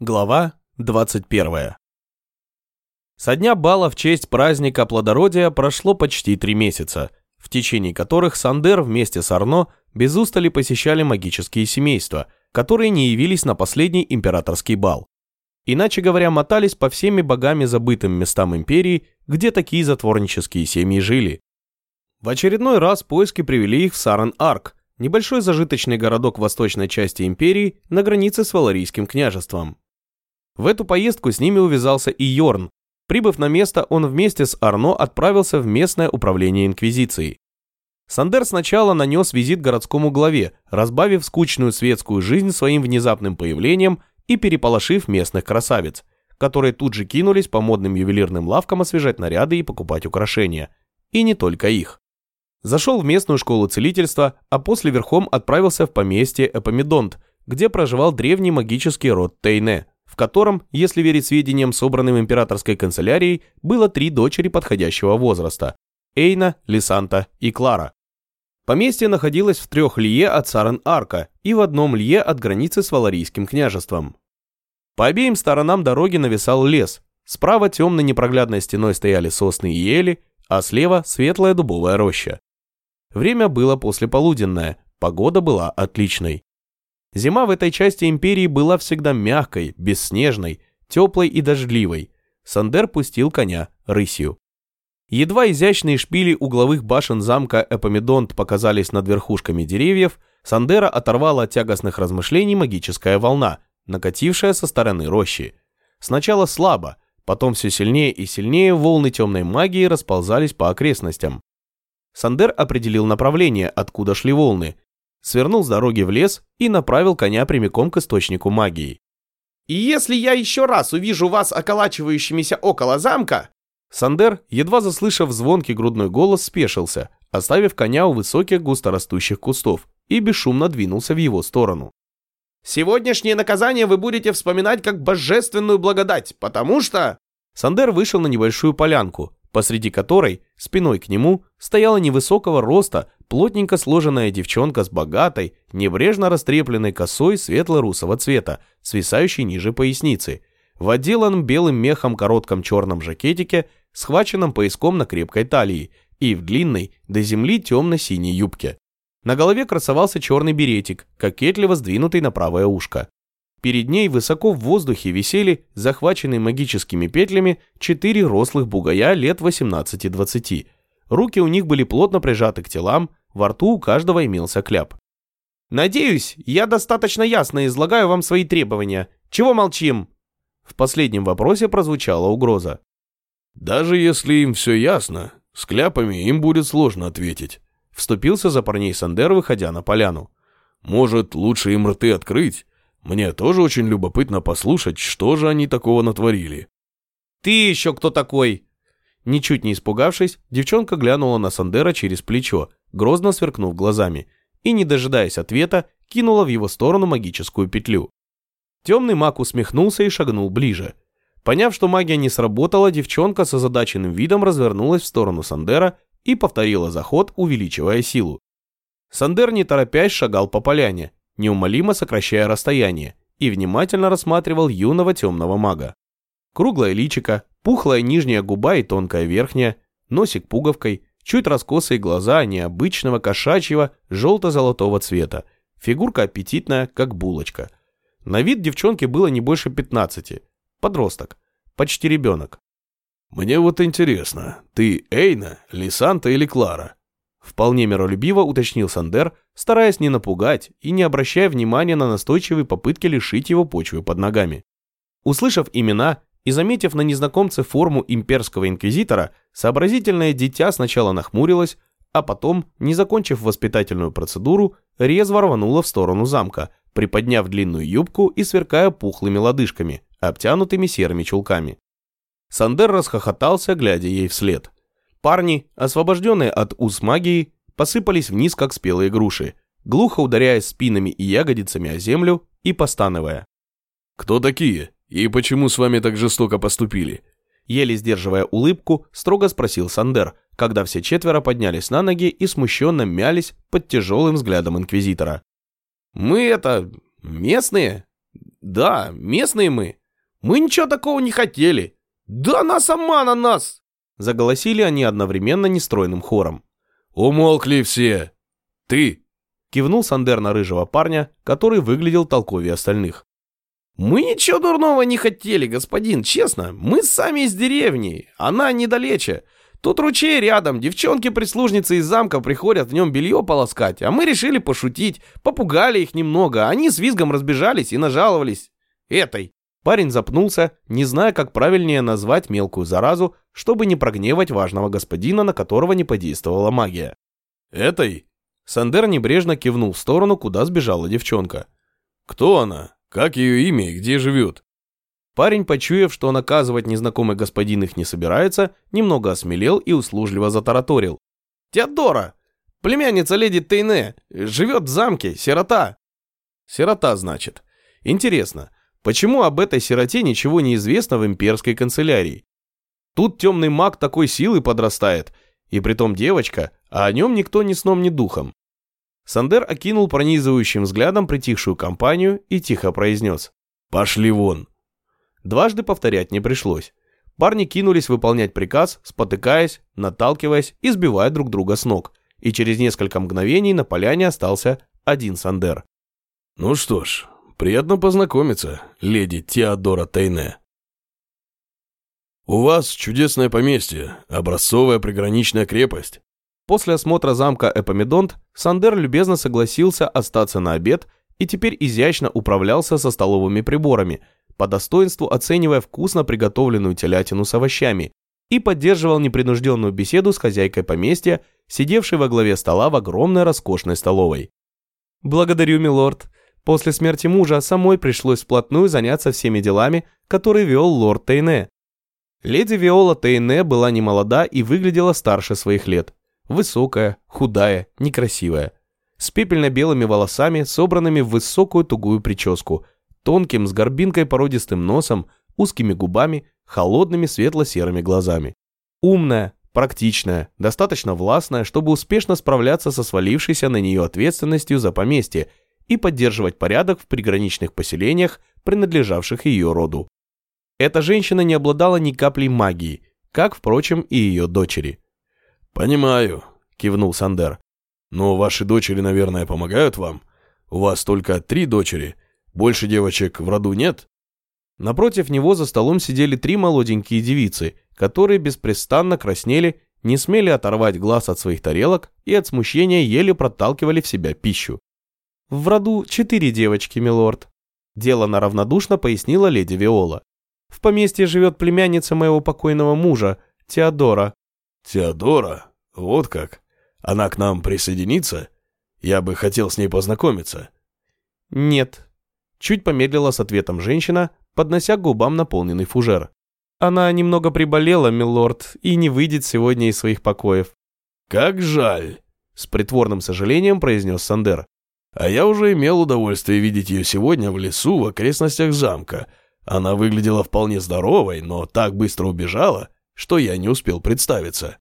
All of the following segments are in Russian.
Глава 21. Со дня бала в честь праздника плодородия прошло почти три месяца, в течение которых Сандер вместе с Арно без устали посещали магические семейства, которые не явились на последний императорский бал. Иначе говоря, мотались по всеми богами забытым местам империи, где такие затворнические семьи жили. В очередной раз поиски привели их в Сарен-Арк, небольшой зажиточный городок восточной части империи на границе с Валарийским княжеством. В эту поездку с ними увязался и Йорн. Прибыв на место, он вместе с Арно отправился в местное управление Инквизицией. Сандер сначала нанес визит городскому главе, разбавив скучную светскую жизнь своим внезапным появлением и переполошив местных красавиц, которые тут же кинулись по модным ювелирным лавкам освежать наряды и покупать украшения. И не только их. Зашел в местную школу целительства, а после верхом отправился в поместье Эпомидонт, где проживал древний магический род Тейне – в котором, если верить сведениям, собранным императорской канцелярией, было три дочери подходящего возраста – Эйна, Лисанта и Клара. Поместье находилось в трех лье от Сарен-Арка и в одном лье от границы с Валарийским княжеством. По обеим сторонам дороги нависал лес. Справа темной непроглядной стеной стояли сосны и ели, а слева светлая дубовая роща. Время было послеполуденное, погода была отличной. Зима в этой части империи была всегда мягкой, бесснежной, теплой и дождливой. Сандер пустил коня рысью. Едва изящные шпили угловых башен замка Эпомедонт показались над верхушками деревьев, Сандера оторвала от тягостных размышлений магическая волна, накатившая со стороны рощи. Сначала слабо, потом все сильнее и сильнее волны темной магии расползались по окрестностям. Сандер определил направление, откуда шли волны, свернул с дороги в лес и направил коня прямиком к источнику магии. «И если я еще раз увижу вас околачивающимися около замка...» Сандер, едва заслышав звонкий грудной голос, спешился, оставив коня у высоких густорастущих кустов и бесшумно двинулся в его сторону. «Сегодняшнее наказание вы будете вспоминать как божественную благодать, потому что...» Сандер вышел на небольшую полянку, посреди которой, спиной к нему, стояла невысокого роста, плотненько сложенная девчонка с богатой, небрежно растрепленной косой светло-русого цвета, свисающей ниже поясницы, в отделанном белым мехом коротком черном жакетике, схваченном пояском на крепкой талии и в длинной, до земли темно-синей юбке. На голове красовался черный беретик, кокетливо сдвинутый на правое ушко. Перед ней высоко в воздухе висели, захваченные магическими петлями, четыре рослых бугая лет 18-20. Руки у них были плотно прижаты к телам, во рту у каждого имелся кляп. «Надеюсь, я достаточно ясно излагаю вам свои требования. Чего молчим?» В последнем вопросе прозвучала угроза. «Даже если им все ясно, с кляпами им будет сложно ответить», вступился за парней Сандер, выходя на поляну. «Может, лучше им рты открыть? Мне тоже очень любопытно послушать, что же они такого натворили». «Ты еще кто такой?» Ничуть не испугавшись, девчонка глянула на Сандера через плечо, грозно сверкнув глазами, и, не дожидаясь ответа, кинула в его сторону магическую петлю. Темный маг усмехнулся и шагнул ближе. Поняв, что магия не сработала, девчонка с озадаченным видом развернулась в сторону Сандера и повторила заход, увеличивая силу. Сандер, не торопясь, шагал по поляне, неумолимо сокращая расстояние, и внимательно рассматривал юного темного мага. Круглое личико, пухлая нижняя губа и тонкая верхняя, носик пуговкой, чуть раскосые глаза необычного кошачьего желто-золотого цвета, фигурка аппетитная, как булочка. На вид девчонке было не больше 15, подросток, почти ребенок. «Мне вот интересно, ты Эйна, Лисанта или Клара?» Вполне миролюбиво уточнил Сандер, стараясь не напугать и не обращая внимания на настойчивые попытки лишить его почвы под ногами. Услышав имена и заметив на незнакомце форму имперского инквизитора, сообразительное дитя сначала нахмурилось, а потом, не закончив воспитательную процедуру, резво рвануло в сторону замка, приподняв длинную юбку и сверкая пухлыми лодыжками, обтянутыми серыми чулками. Сандер расхохотался, глядя ей вслед. Парни, освобожденные от уз магии, посыпались вниз, как спелые груши, глухо ударяясь спинами и ягодицами о землю и постановая. «Кто такие? И почему с вами так жестоко поступили?» Еле сдерживая улыбку, строго спросил Сандер, когда все четверо поднялись на ноги и смущенно мялись под тяжелым взглядом инквизитора. «Мы это... местные? Да, местные мы. Мы ничего такого не хотели. Да она сама на нас!» Заголосили они одновременно нестройным хором. «Умолкли все! Ты!» Кивнул Сандер на рыжего парня, который выглядел толковее остальных. «Мы ничего дурного не хотели, господин, честно. Мы сами из деревни, она недалече. Тут ручей рядом, девчонки-прислужницы из замка приходят в нем белье полоскать, а мы решили пошутить, попугали их немного, они с визгом разбежались и нажаловались. Этой». Парень запнулся, не зная, как правильнее назвать мелкую заразу, чтобы не прогневать важного господина, на которого не подействовала магия. «Этой?» Сандер небрежно кивнул в сторону, куда сбежала девчонка. «Кто она? Как ее имя и где живет?» Парень, почуяв, что наказывать незнакомый господин их не собирается, немного осмелел и услужливо затараторил. «Теодора! Племянница леди Тейне! Живет в замке, сирота!» «Сирота, значит. Интересно, почему об этой сироте ничего не известно в имперской канцелярии? Тут темный маг такой силы подрастает, и притом девочка, а о нем никто ни сном, ни духом. Сандер окинул пронизывающим взглядом притихшую компанию и тихо произнес «Пошли вон!». Дважды повторять не пришлось. Парни кинулись выполнять приказ, спотыкаясь, наталкиваясь и сбивая друг друга с ног. И через несколько мгновений на поляне остался один Сандер. «Ну что ж, приятно познакомиться, леди Теодора Тейне». «У вас чудесное поместье, образцовая приграничная крепость. После осмотра замка Эпомедонт Сандер любезно согласился остаться на обед и теперь изящно управлялся со столовыми приборами, по достоинству оценивая вкусно приготовленную телятину с овощами, и поддерживал непринужденную беседу с хозяйкой поместья, сидевшей во главе стола в огромной роскошной столовой. «Благодарю, милорд. После смерти мужа самой пришлось вплотную заняться всеми делами, которые вел лорд Тейне». Леди Виола Тейне была немолода и выглядела старше своих лет. Высокая, худая, некрасивая. С пепельно-белыми волосами, собранными в высокую тугую прическу, тонким с горбинкой породистым носом, узкими губами, холодными светло-серыми глазами. Умная, практичная, достаточно властная, чтобы успешно справляться со свалившейся на нее ответственностью за поместье и поддерживать порядок в приграничных поселениях, принадлежавших ее роду. Эта женщина не обладала ни каплей магии, как, впрочем, и ее дочери. «Понимаю», — кивнул Сандер. «Но ваши дочери, наверное, помогают вам? У вас только три дочери. Больше девочек в роду нет?» Напротив него за столом сидели три молоденькие девицы, которые беспрестанно краснели, не смели оторвать глаз от своих тарелок и от смущения еле проталкивали в себя пищу. «В роду четыре девочки, милорд», – делано равнодушно пояснила леди Виола. «В поместье живет племянница моего покойного мужа, Теодора». «Теодора?» «Вот как? Она к нам присоединится? Я бы хотел с ней познакомиться». «Нет». Чуть помедлила с ответом женщина, поднося к губам наполненный фужер. «Она немного приболела, милорд, и не выйдет сегодня из своих покоев». «Как жаль!» — с притворным сожалением произнес Сандер. «А я уже имел удовольствие видеть ее сегодня в лесу в окрестностях замка. Она выглядела вполне здоровой, но так быстро убежала, что я не успел представиться».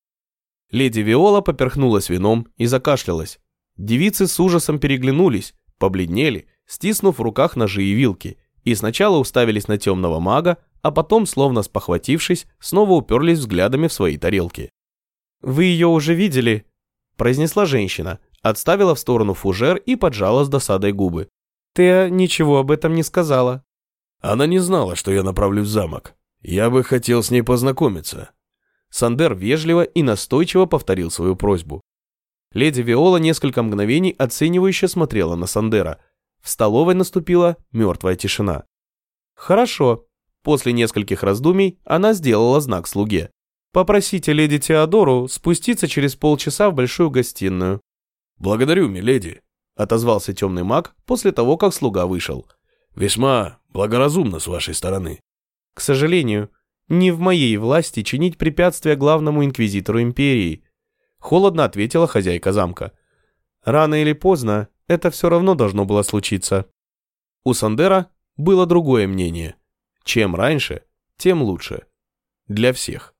Леди Виола поперхнулась вином и закашлялась. Девицы с ужасом переглянулись, побледнели, стиснув в руках ножи и вилки, и сначала уставились на темного мага, а потом, словно спохватившись, снова уперлись взглядами в свои тарелки. «Вы ее уже видели?» – произнесла женщина, отставила в сторону фужер и поджала с досадой губы. «Ты ничего об этом не сказала». «Она не знала, что я направлюсь в замок. Я бы хотел с ней познакомиться», Сандер вежливо и настойчиво повторил свою просьбу. Леди Виола несколько мгновений оценивающе смотрела на Сандера. В столовой наступила мертвая тишина. «Хорошо». После нескольких раздумий она сделала знак слуге. «Попросите леди Теодору спуститься через полчаса в большую гостиную». «Благодарю, миледи», — отозвался темный маг после того, как слуга вышел. «Весьма благоразумно с вашей стороны». «К сожалению, не в моей власти чинить препятствия главному инквизитору империи, холодно ответила хозяйка замка. Рано или поздно это все равно должно было случиться. У Сандера было другое мнение. Чем раньше, тем лучше. Для всех.